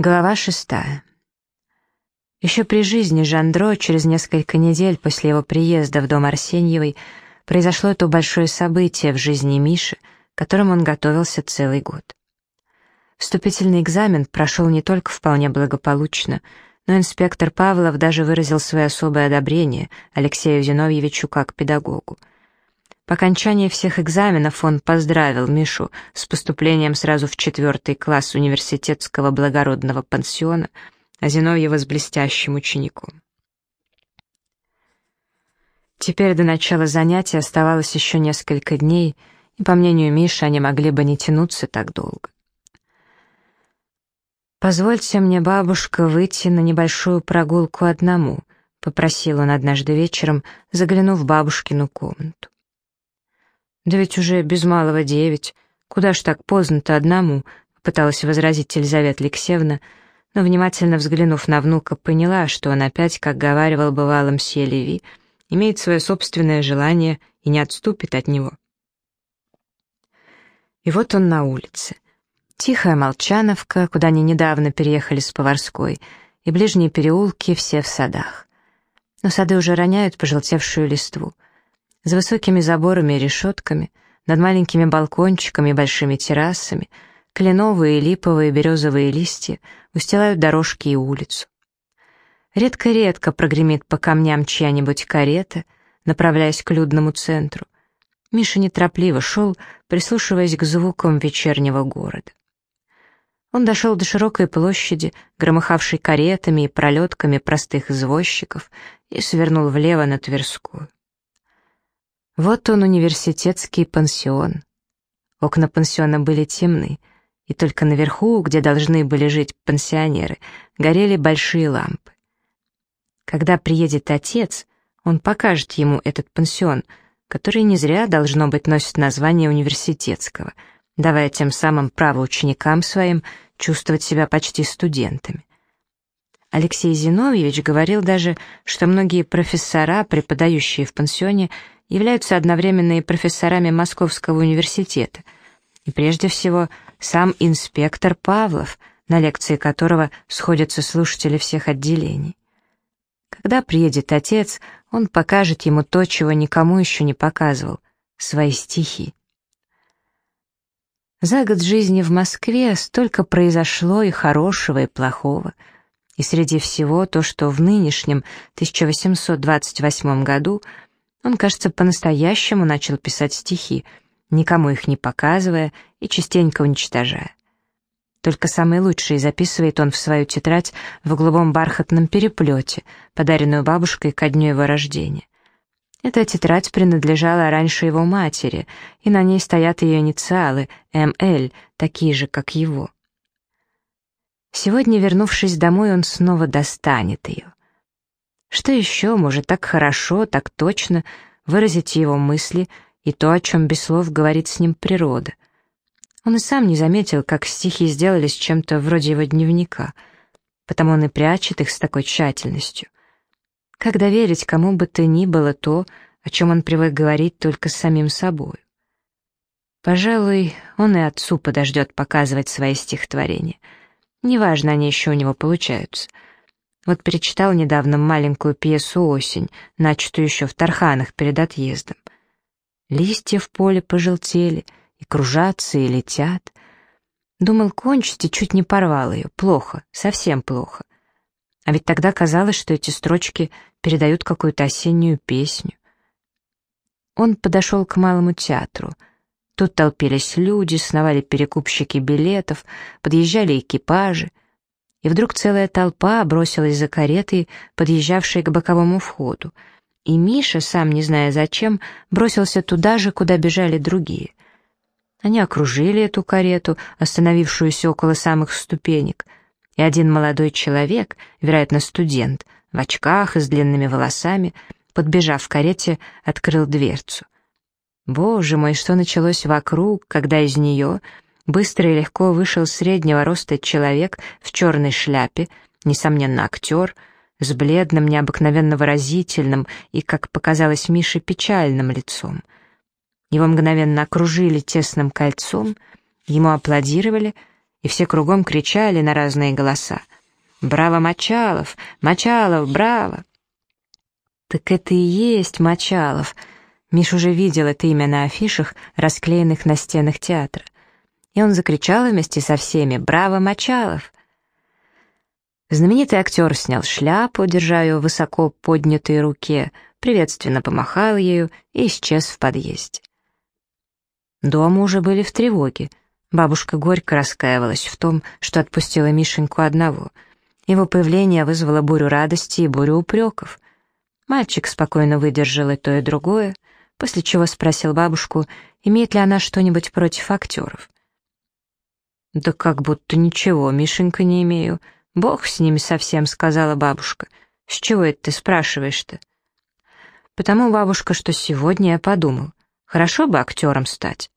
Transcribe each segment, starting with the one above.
Глава шестая. Еще при жизни Жандро, через несколько недель после его приезда в дом Арсеньевой, произошло то большое событие в жизни Миши, к которому он готовился целый год. Вступительный экзамен прошел не только вполне благополучно, но инспектор Павлов даже выразил свое особое одобрение Алексею Зиновьевичу как педагогу. По окончании всех экзаменов он поздравил Мишу с поступлением сразу в четвертый класс университетского благородного пансиона, а Зиновьева с блестящим учеником. Теперь до начала занятий оставалось еще несколько дней, и, по мнению Миши, они могли бы не тянуться так долго. «Позвольте мне, бабушка, выйти на небольшую прогулку одному», — попросил он однажды вечером, заглянув в бабушкину комнату. «Да ведь уже без малого девять. Куда ж так поздно-то одному?» — пыталась возразить Елизавета Алексеевна, но, внимательно взглянув на внука, поняла, что он опять, как говаривал бывало мсье Леви, имеет свое собственное желание и не отступит от него. И вот он на улице. Тихая Молчановка, куда они недавно переехали с Поварской, и ближние переулки все в садах. Но сады уже роняют пожелтевшую листву — за высокими заборами и решетками, над маленькими балкончиками и большими террасами, кленовые, липовые, березовые листья устилают дорожки и улицу. Редко-редко прогремит по камням чья-нибудь карета, направляясь к людному центру. Миша неторопливо шел, прислушиваясь к звукам вечернего города. Он дошел до широкой площади, громыхавшей каретами и пролетками простых извозчиков, и свернул влево на Тверскую. Вот он, университетский пансион. Окна пансиона были темны, и только наверху, где должны были жить пансионеры, горели большие лампы. Когда приедет отец, он покажет ему этот пансион, который не зря, должно быть, носит название университетского, давая тем самым право ученикам своим чувствовать себя почти студентами. Алексей Зиновьевич говорил даже, что многие профессора, преподающие в пансионе, являются одновременно и профессорами Московского университета, и прежде всего сам инспектор Павлов, на лекции которого сходятся слушатели всех отделений. Когда приедет отец, он покажет ему то, чего никому еще не показывал — свои стихи. За год жизни в Москве столько произошло и хорошего, и плохого. И среди всего то, что в нынешнем 1828 году — он, кажется, по-настоящему начал писать стихи, никому их не показывая и частенько уничтожая. Только самые лучшие записывает он в свою тетрадь в голубом бархатном переплете, подаренную бабушкой ко дню его рождения. Эта тетрадь принадлежала раньше его матери, и на ней стоят ее инициалы МЛ, такие же, как его. Сегодня, вернувшись домой, он снова достанет ее. Что еще может так хорошо, так точно выразить его мысли и то, о чем без слов говорит с ним природа? Он и сам не заметил, как стихи сделались чем-то вроде его дневника, потому он и прячет их с такой тщательностью. Как доверить кому бы то ни было то, о чем он привык говорить только с самим собой? Пожалуй, он и отцу подождет показывать свои стихотворения. Неважно, они еще у него получаются — вот перечитал недавно маленькую пьесу «Осень», начатую еще в Тарханах перед отъездом. Листья в поле пожелтели, и кружатся, и летят. Думал кончить и чуть не порвал ее. Плохо, совсем плохо. А ведь тогда казалось, что эти строчки передают какую-то осеннюю песню. Он подошел к малому театру. Тут толпились люди, сновали перекупщики билетов, подъезжали экипажи — и вдруг целая толпа бросилась за каретой, подъезжавшей к боковому входу, и Миша, сам не зная зачем, бросился туда же, куда бежали другие. Они окружили эту карету, остановившуюся около самых ступенек, и один молодой человек, вероятно, студент, в очках и с длинными волосами, подбежав к карете, открыл дверцу. Боже мой, что началось вокруг, когда из нее Быстро и легко вышел среднего роста человек в черной шляпе, несомненно, актер, с бледным, необыкновенно выразительным и, как показалось Мише, печальным лицом. Его мгновенно окружили тесным кольцом, ему аплодировали, и все кругом кричали на разные голоса. «Браво, Мочалов! Мочалов, браво!» «Так это и есть Мочалов!» Миш уже видел это имя на афишах, расклеенных на стенах театра. И он закричал вместе со всеми «Браво, Мочалов!» Знаменитый актер снял шляпу, держа ее высоко поднятой руке, приветственно помахал ею и исчез в подъезде. Дома уже были в тревоге. Бабушка горько раскаивалась в том, что отпустила Мишеньку одного. Его появление вызвало бурю радости и бурю упреков. Мальчик спокойно выдержал и то, и другое, после чего спросил бабушку, имеет ли она что-нибудь против актеров. «Да как будто ничего, Мишенька, не имею. Бог с ними совсем», — сказала бабушка. «С чего это ты спрашиваешь-то?» «Потому, бабушка, что сегодня я подумал, хорошо бы актером стать».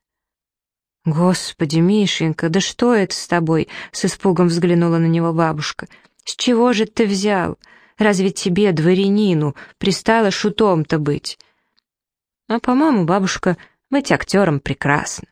«Господи, Мишенька, да что это с тобой?» — с испугом взглянула на него бабушка. «С чего же ты взял? Разве тебе, дворянину, пристало шутом-то быть?» «А, по-моему, бабушка, быть актером прекрасно.